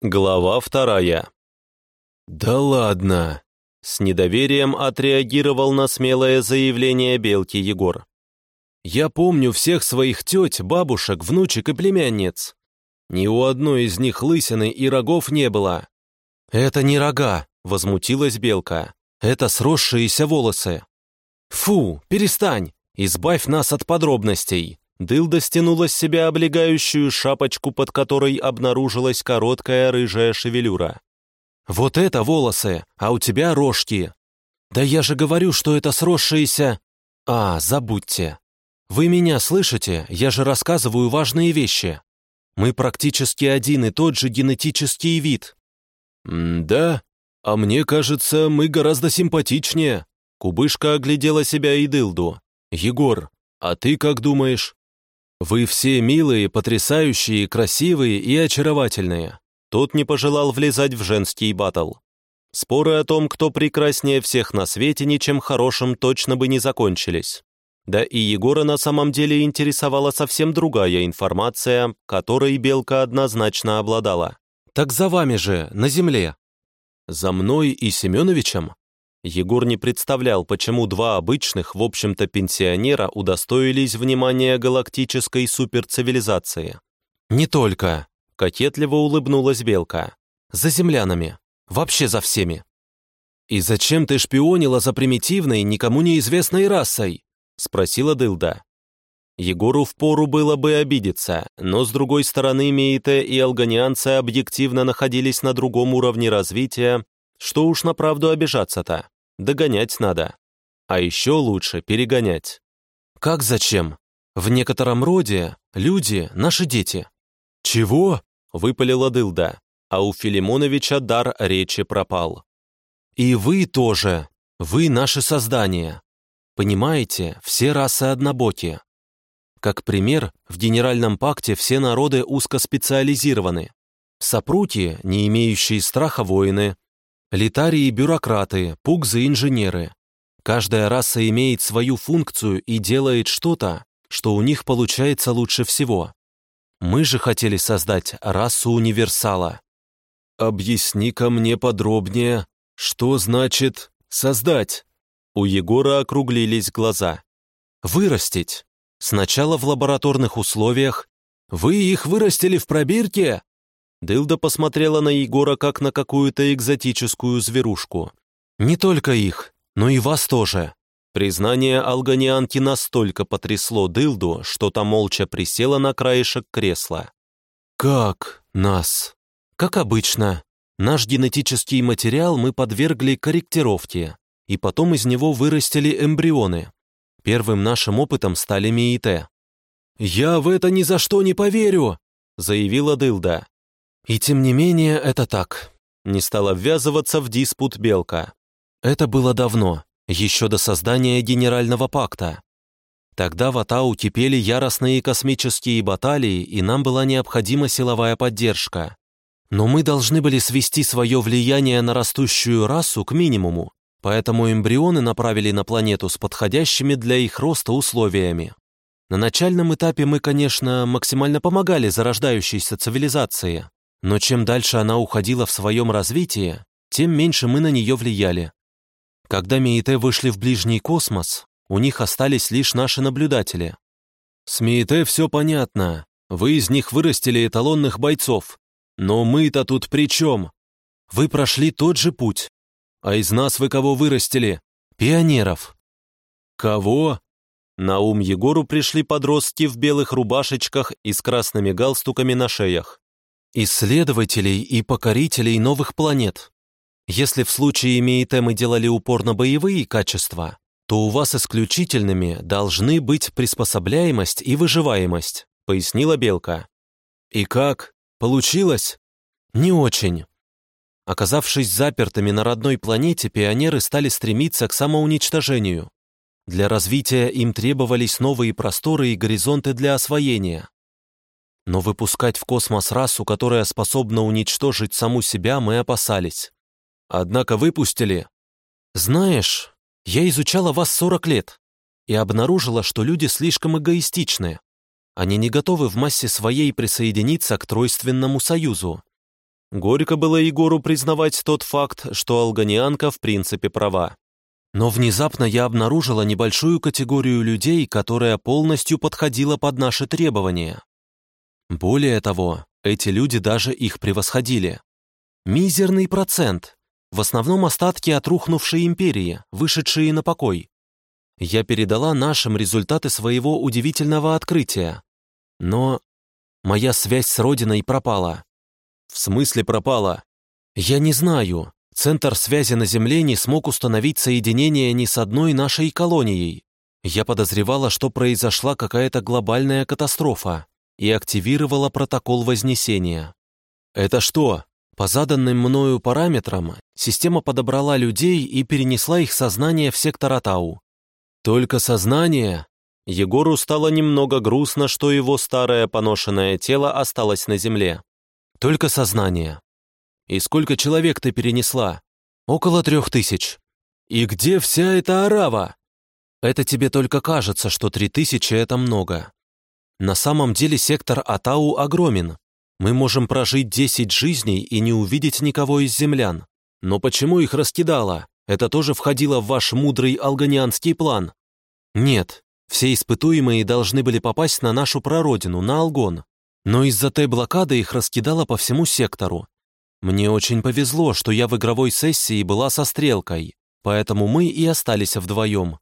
Глава вторая. «Да ладно!» — с недоверием отреагировал на смелое заявление Белки Егор. «Я помню всех своих теть, бабушек, внучек и племянниц. Ни у одной из них лысины и рогов не было». «Это не рога!» — возмутилась Белка. «Это сросшиеся волосы!» «Фу, перестань! Избавь нас от подробностей!» Дылда стянула с себя облегающую шапочку, под которой обнаружилась короткая рыжая шевелюра. «Вот это волосы, а у тебя рожки!» «Да я же говорю, что это сросшиеся...» «А, забудьте. Вы меня слышите? Я же рассказываю важные вещи. Мы практически один и тот же генетический вид». «Да, а мне кажется, мы гораздо симпатичнее». Кубышка оглядела себя и Дылду. «Егор, а ты как думаешь?» «Вы все милые, потрясающие, красивые и очаровательные». Тот не пожелал влезать в женский батл. Споры о том, кто прекраснее всех на свете, ничем хорошим точно бы не закончились. Да и Егора на самом деле интересовала совсем другая информация, которой Белка однозначно обладала. «Так за вами же, на земле». «За мной и Семеновичем?» Егор не представлял, почему два обычных, в общем-то, пенсионера удостоились внимания галактической суперцивилизации. «Не только», — кокетливо улыбнулась Белка. «За землянами. Вообще за всеми». «И зачем ты шпионила за примитивной, никому неизвестной расой?» — спросила Дылда. Егору впору было бы обидеться, но, с другой стороны, Мейте и алганианцы объективно находились на другом уровне развития что уж на правду обижаться-то? Догонять надо. А еще лучше перегонять. Как зачем? В некотором роде люди — наши дети. Чего? — выпалила Дылда, а у Филимоновича дар речи пропал. И вы тоже. Вы наши создания. Понимаете, все расы однобоки. Как пример, в Генеральном пакте все народы узкоспециализированы. Сапруки, не имеющие страха воины, Литарии – бюрократы, пугзы – инженеры. Каждая раса имеет свою функцию и делает что-то, что у них получается лучше всего. Мы же хотели создать расу универсала. «Объясни-ка мне подробнее, что значит «создать»?» У Егора округлились глаза. «Вырастить. Сначала в лабораторных условиях. Вы их вырастили в пробирке?» Дылда посмотрела на Егора как на какую-то экзотическую зверушку. «Не только их, но и вас тоже». Признание алганианки настолько потрясло Дылду, что та молча присела на краешек кресла. «Как нас?» «Как обычно. Наш генетический материал мы подвергли корректировке, и потом из него вырастили эмбрионы. Первым нашим опытом стали МИИТ». «Я в это ни за что не поверю!» заявила Дылда. И тем не менее это так. Не стала ввязываться в диспут Белка. Это было давно, еще до создания Генерального пакта. Тогда в Атау кипели яростные космические баталии, и нам была необходима силовая поддержка. Но мы должны были свести свое влияние на растущую расу к минимуму, поэтому эмбрионы направили на планету с подходящими для их роста условиями. На начальном этапе мы, конечно, максимально помогали зарождающейся цивилизации, но чем дальше она уходила в своем развитии, тем меньше мы на нее влияли. Когда Миите вышли в ближний космос, у них остались лишь наши наблюдатели. С Миите все понятно, вы из них вырастили эталонных бойцов. Но мы-то тут при чем? Вы прошли тот же путь. А из нас вы кого вырастили? Пионеров. Кого? На ум Егору пришли подростки в белых рубашечках и с красными галстуками на шеях исследователей и покорителей новых планет. Если в случае Мейте мы делали упор на боевые качества, то у вас исключительными должны быть приспособляемость и выживаемость, пояснила Белка. И как? Получилось? Не очень. Оказавшись запертыми на родной планете, пионеры стали стремиться к самоуничтожению. Для развития им требовались новые просторы и горизонты для освоения. Но выпускать в космос расу, которая способна уничтожить саму себя, мы опасались. Однако выпустили. Знаешь, я изучала вас 40 лет и обнаружила, что люди слишком эгоистичны. Они не готовы в массе своей присоединиться к тройственному союзу. Горько было Егору признавать тот факт, что алганианка в принципе права. Но внезапно я обнаружила небольшую категорию людей, которая полностью подходила под наши требования. Более того, эти люди даже их превосходили. Мизерный процент, в основном остатки от рухнувшей империи, вышедшие на покой. Я передала нашим результаты своего удивительного открытия. Но моя связь с Родиной пропала. В смысле пропала? Я не знаю. Центр связи на Земле не смог установить соединение ни с одной нашей колонией. Я подозревала, что произошла какая-то глобальная катастрофа и активировала протокол Вознесения. Это что? По заданным мною параметрам, система подобрала людей и перенесла их сознание в сектор Атау. Только сознание? Егору стало немного грустно, что его старое поношенное тело осталось на земле. Только сознание. И сколько человек ты перенесла? Около трех тысяч. И где вся эта арава? Это тебе только кажется, что три тысячи — это много. На самом деле сектор Атау огромен. Мы можем прожить десять жизней и не увидеть никого из землян. Но почему их раскидало? Это тоже входило в ваш мудрый алганианский план? Нет, все испытуемые должны были попасть на нашу прародину, на Алгон. Но из-за той блокады их раскидало по всему сектору. Мне очень повезло, что я в игровой сессии была со стрелкой, поэтому мы и остались вдвоем.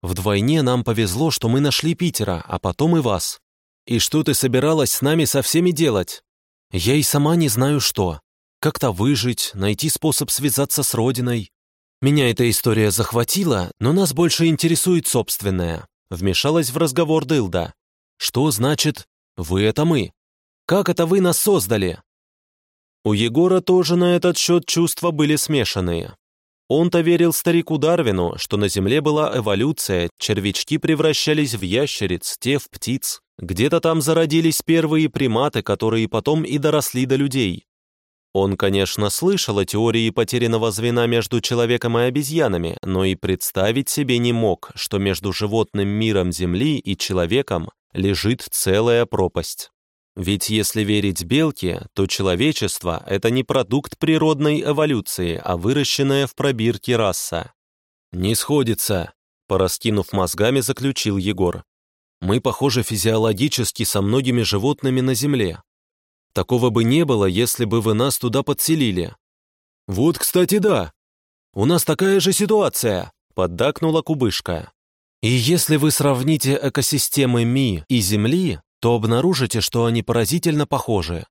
Вдвойне нам повезло, что мы нашли Питера, а потом и вас. И что ты собиралась с нами со всеми делать? Я и сама не знаю что. Как-то выжить, найти способ связаться с Родиной. Меня эта история захватила, но нас больше интересует собственная. Вмешалась в разговор Дылда. Что значит «вы — это мы»? Как это вы нас создали? У Егора тоже на этот счет чувства были смешанные. Он-то верил старику Дарвину, что на Земле была эволюция, червячки превращались в ящериц, те в птиц. Где-то там зародились первые приматы, которые потом и доросли до людей. Он, конечно, слышал о теории потерянного звена между человеком и обезьянами, но и представить себе не мог, что между животным миром Земли и человеком лежит целая пропасть. Ведь если верить белке, то человечество — это не продукт природной эволюции, а выращенная в пробирке раса. «Не сходится», — пораскинув мозгами, заключил Егор. «Мы похожи физиологически со многими животными на Земле. Такого бы не было, если бы вы нас туда подселили». «Вот, кстати, да. У нас такая же ситуация», — поддакнула Кубышка. «И если вы сравните экосистемы Ми и Земли, то обнаружите, что они поразительно похожи.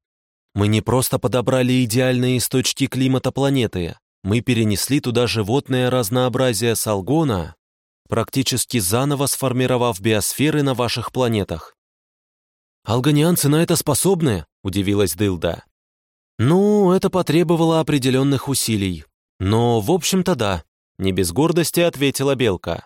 Мы не просто подобрали идеальные источники климата планеты, мы перенесли туда животное разнообразие Салгона, практически заново сформировав биосферы на ваших планетах. «Алгонианцы на это способны?» — удивилась Дылда. «Ну, это потребовало определенных усилий. Но, в общем-то, да», — не без гордости ответила Белка.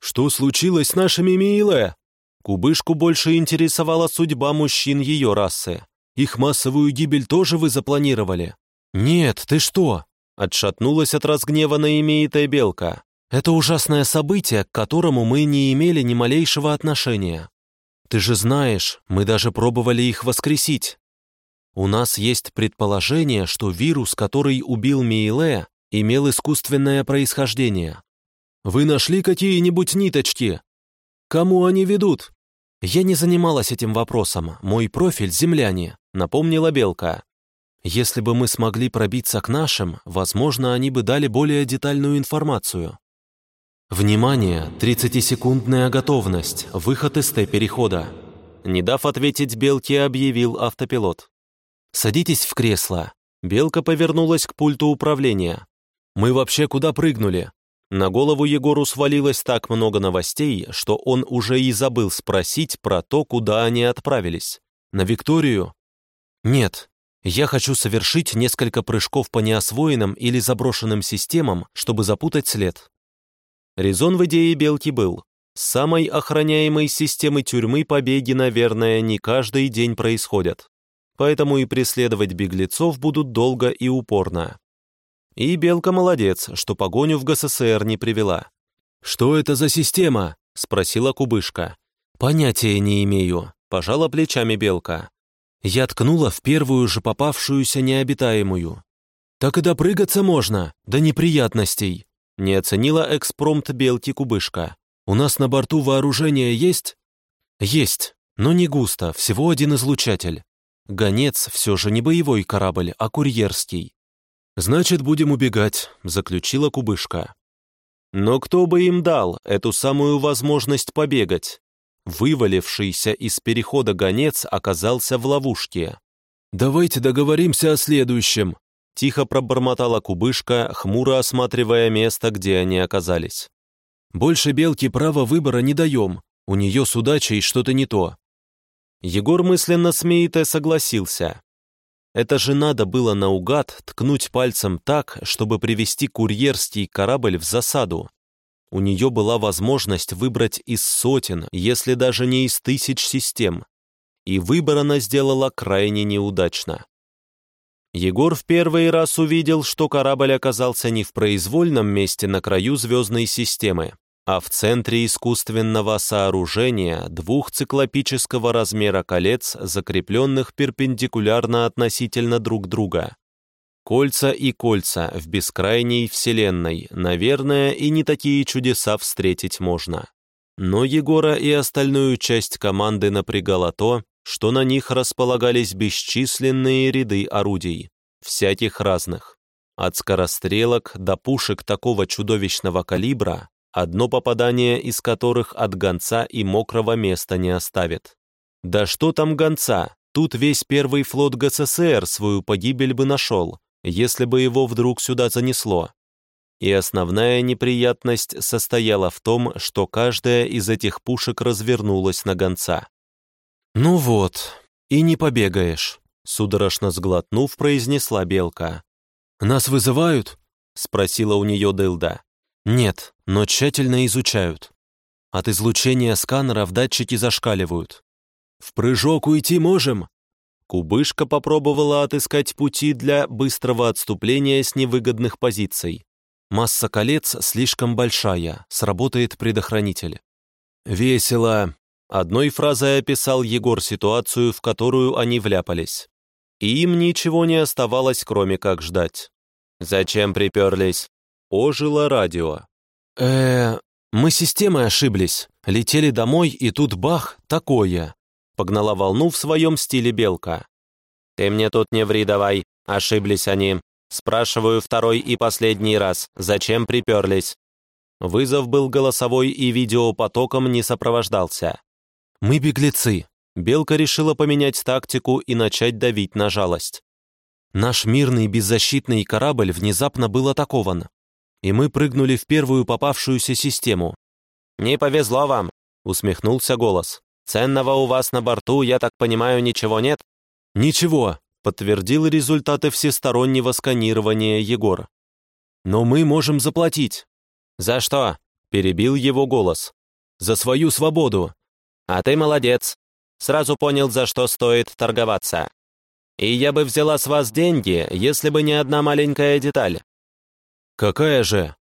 «Что случилось с нашими Мииле?» Кубышку больше интересовала судьба мужчин ее расы. Их массовую гибель тоже вы запланировали? «Нет, ты что?» — отшатнулась от разгневанной имеитая белка. «Это ужасное событие, к которому мы не имели ни малейшего отношения. Ты же знаешь, мы даже пробовали их воскресить. У нас есть предположение, что вирус, который убил Мейле, имел искусственное происхождение. Вы нашли какие-нибудь ниточки? Кому они ведут? Я не занималась этим вопросом, мой профиль — земляне, напомнила Белка. Если бы мы смогли пробиться к нашим, возможно, они бы дали более детальную информацию. Внимание, 30-секундная готовность, выход из Т-перехода. Не дав ответить Белке, объявил автопилот. «Садитесь в кресло». Белка повернулась к пульту управления. «Мы вообще куда прыгнули?» На голову Егору свалилось так много новостей, что он уже и забыл спросить про то, куда они отправились. На Викторию? Нет. Я хочу совершить несколько прыжков по неосвоенным или заброшенным системам, чтобы запутать след. Резон в идее Белки был. С самой охраняемой системы тюрьмы побеги, наверное, не каждый день происходят. Поэтому и преследовать беглецов будут долго и упорно. И Белка молодец, что погоню в ГССР не привела. «Что это за система?» — спросила Кубышка. «Понятия не имею», — пожала плечами Белка. Я ткнула в первую же попавшуюся необитаемую. «Так и допрыгаться можно, до неприятностей», не оценила экспромт Белки Кубышка. «У нас на борту вооружение есть?» «Есть, но не густо, всего один излучатель. Гонец все же не боевой корабль, а курьерский». «Значит, будем убегать», — заключила Кубышка. Но кто бы им дал эту самую возможность побегать? Вывалившийся из перехода гонец оказался в ловушке. «Давайте договоримся о следующем», — тихо пробормотала кубышка, хмуро осматривая место, где они оказались. «Больше белки права выбора не даем, у нее с удачей что-то не то». Егор мысленно смеет согласился. Это же надо было наугад ткнуть пальцем так, чтобы привести курьерский корабль в засаду. У нее была возможность выбрать из сотен, если даже не из тысяч систем. И выбор она сделала крайне неудачно. Егор в первый раз увидел, что корабль оказался не в произвольном месте на краю звездной системы, а в центре искусственного сооружения двух циклопического размера колец, закрепленных перпендикулярно относительно друг друга. Кольца и кольца в бескрайней вселенной, наверное, и не такие чудеса встретить можно. Но Егора и остальную часть команды напрягало то, что на них располагались бесчисленные ряды орудий, всяких разных. От скорострелок до пушек такого чудовищного калибра, одно попадание из которых от гонца и мокрого места не оставит. Да что там гонца, тут весь первый флот ГССР свою погибель бы нашел, если бы его вдруг сюда занесло. И основная неприятность состояла в том, что каждая из этих пушек развернулась на гонца. «Ну вот, и не побегаешь», — судорожно сглотнув, произнесла Белка. «Нас вызывают?» — спросила у нее Дылда. Нет, но тщательно изучают. От излучения сканеров датчики зашкаливают. «В прыжок уйти можем?» Кубышка попробовала отыскать пути для быстрого отступления с невыгодных позиций. Масса колец слишком большая, сработает предохранитель. «Весело», — одной фразой описал Егор ситуацию, в которую они вляпались. И им ничего не оставалось, кроме как ждать. «Зачем приперлись?» Ожило радио. э мы системой ошиблись. Летели домой, и тут бах, такое. Погнала волну в своем стиле белка. Ты мне тут не ври давай, ошиблись они. Спрашиваю второй и последний раз, зачем приперлись? Вызов был голосовой и видеопотоком не сопровождался. «Мы беглецы». Белка решила поменять тактику и начать давить на жалость. Наш мирный беззащитный корабль внезапно был атакован и мы прыгнули в первую попавшуюся систему. «Не повезло вам», — усмехнулся голос. «Ценного у вас на борту, я так понимаю, ничего нет?» «Ничего», — подтвердил результаты всестороннего сканирования Егор. «Но мы можем заплатить». «За что?» — перебил его голос. «За свою свободу». «А ты молодец. Сразу понял, за что стоит торговаться. И я бы взяла с вас деньги, если бы не одна маленькая деталь. «Какая же?»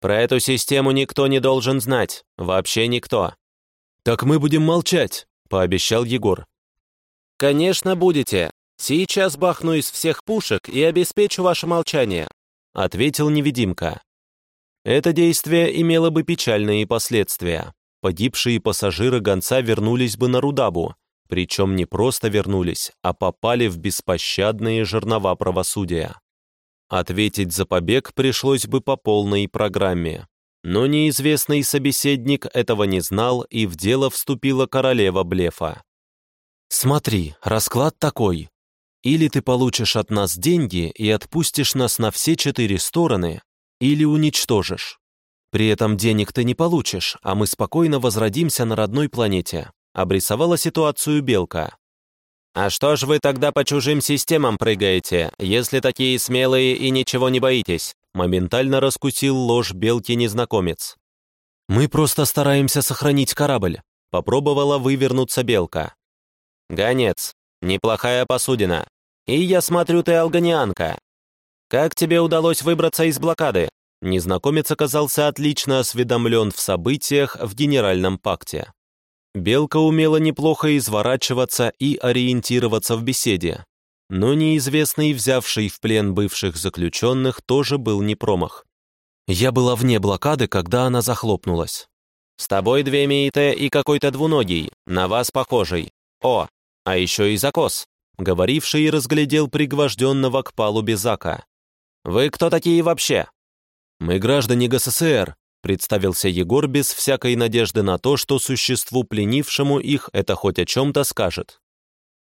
«Про эту систему никто не должен знать. Вообще никто». «Так мы будем молчать», — пообещал Егор. «Конечно будете. Сейчас бахну из всех пушек и обеспечу ваше молчание», — ответил невидимка. Это действие имело бы печальные последствия. Погибшие пассажиры гонца вернулись бы на Рудабу, причем не просто вернулись, а попали в беспощадные жернова правосудия. Ответить за побег пришлось бы по полной программе. Но неизвестный собеседник этого не знал, и в дело вступила королева блефа. «Смотри, расклад такой. Или ты получишь от нас деньги и отпустишь нас на все четыре стороны, или уничтожишь. При этом денег ты не получишь, а мы спокойно возродимся на родной планете», обрисовала ситуацию Белка. «А что ж вы тогда по чужим системам прыгаете, если такие смелые и ничего не боитесь?» Моментально раскусил ложь белки незнакомец. «Мы просто стараемся сохранить корабль», — попробовала вывернуться белка. «Гонец, неплохая посудина. И я смотрю, ты алганианка. Как тебе удалось выбраться из блокады?» Незнакомец оказался отлично осведомлен в событиях в Генеральном пакте. Белка умела неплохо изворачиваться и ориентироваться в беседе. Но неизвестный, взявший в плен бывших заключенных, тоже был не промах. Я была вне блокады, когда она захлопнулась. «С тобой две миите и какой-то двуногий, на вас похожий. О, а еще и закос», — говоривший разглядел пригвожденного к палубе Зака. «Вы кто такие вообще?» «Мы граждане ГССР», — представился Егор без всякой надежды на то, что существу, пленившему их, это хоть о чем-то скажет.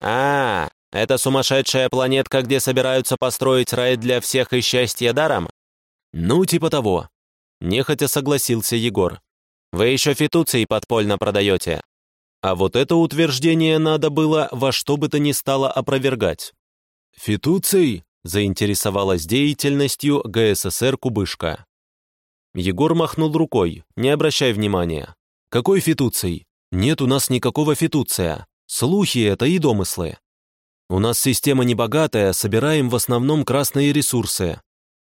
«А, это сумасшедшая планетка, где собираются построить рай для всех и счастья даром?» «Ну, типа того», — нехотя согласился Егор. «Вы еще фитуции подпольно продаете». А вот это утверждение надо было во что бы то ни стало опровергать. «Фитуций?» — заинтересовалась деятельностью ГССР Кубышка. Егор махнул рукой, не обращай внимания. «Какой фитуций? Нет у нас никакого фитуция. Слухи это и домыслы. У нас система небогатая, собираем в основном красные ресурсы.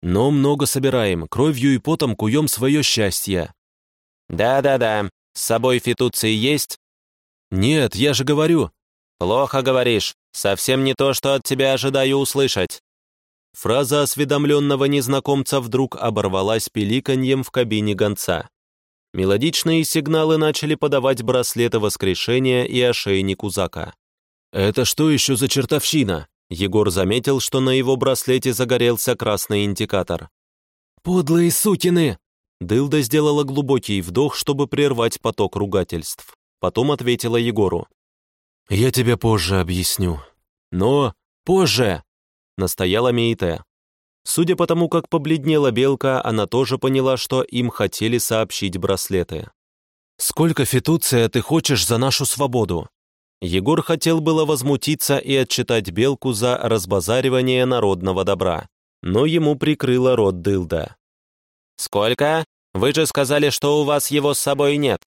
Но много собираем, кровью и потом куем свое счастье». «Да-да-да, с собой фитуции есть?» «Нет, я же говорю». «Плохо говоришь, совсем не то, что от тебя ожидаю услышать». Фраза осведомленного незнакомца вдруг оборвалась пиликаньем в кабине гонца. Мелодичные сигналы начали подавать браслеты воскрешения и ошейник Узака. «Это что еще за чертовщина?» Егор заметил, что на его браслете загорелся красный индикатор. «Подлые сукины!» Дылда сделала глубокий вдох, чтобы прервать поток ругательств. Потом ответила Егору. «Я тебе позже объясню». «Но позже!» — настояла Мейте. Судя по тому, как побледнела белка, она тоже поняла, что им хотели сообщить браслеты. «Сколько фитуция ты хочешь за нашу свободу?» Егор хотел было возмутиться и отчитать Белку за разбазаривание народного добра, но ему прикрыла рот дылда. «Сколько? Вы же сказали, что у вас его с собой нет».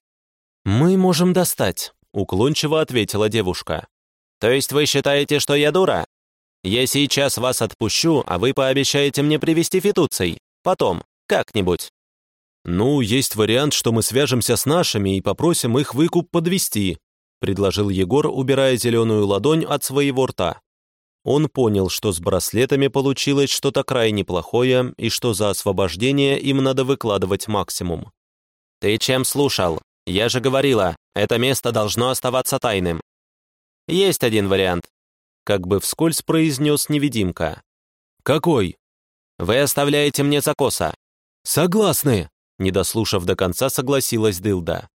«Мы можем достать», — уклончиво ответила девушка. «То есть вы считаете, что я дура? Я сейчас вас отпущу, а вы пообещаете мне привезти фитуций. Потом, как-нибудь». «Ну, есть вариант, что мы свяжемся с нашими и попросим их выкуп подвести», — предложил Егор, убирая зеленую ладонь от своего рта. Он понял, что с браслетами получилось что-то крайне плохое и что за освобождение им надо выкладывать максимум. «Ты чем слушал? Я же говорила, это место должно оставаться тайным». «Есть один вариант», — как бы вскользь произнес невидимка. «Какой?» «Вы оставляете мне закоса». «Согласны», — не дослушав до конца, согласилась Дылда.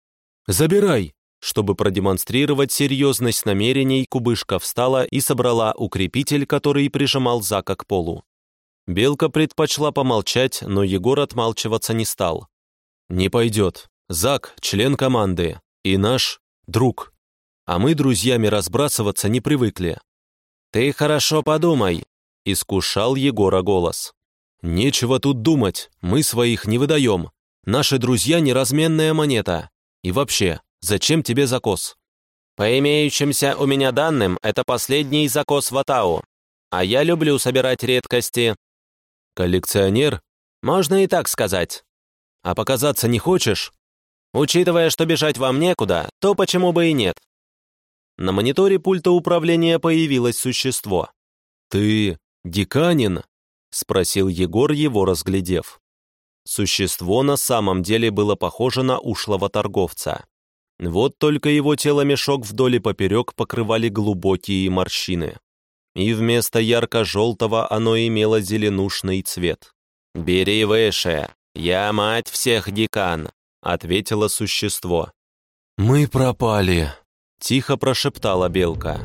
«Забирай», чтобы продемонстрировать серьезность намерений, кубышка встала и собрала укрепитель, который прижимал Зака к полу. Белка предпочла помолчать, но Егор отмалчиваться не стал. «Не пойдет. Зак — член команды. И наш друг. А мы друзьями разбрасываться не привыкли». «Ты хорошо подумай», — искушал Егора голос. «Нечего тут думать, мы своих не выдаем. Наши друзья — неразменная монета. И вообще, Зачем тебе закос? По имеющимся у меня данным, это последний закос в Атау. А я люблю собирать редкости. Коллекционер? Можно и так сказать. А показаться не хочешь? Учитывая, что бежать вам некуда, то почему бы и нет? На мониторе пульта управления появилось существо. «Ты деканин?» — спросил Егор, его разглядев. Существо на самом деле было похоже на ушлого торговца. Вот только его тело-мешок вдоль и поперек покрывали глубокие морщины. И вместо ярко-желтого оно имело зеленушный цвет. «Бери выше, я мать всех декан», — ответило существо. «Мы пропали», — тихо прошептала белка.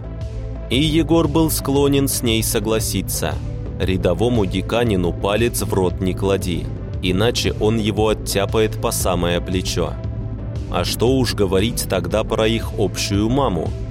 И Егор был склонен с ней согласиться. Рядовому деканину палец в рот не клади, иначе он его оттяпает по самое плечо. А что уж говорить тогда про их общую маму –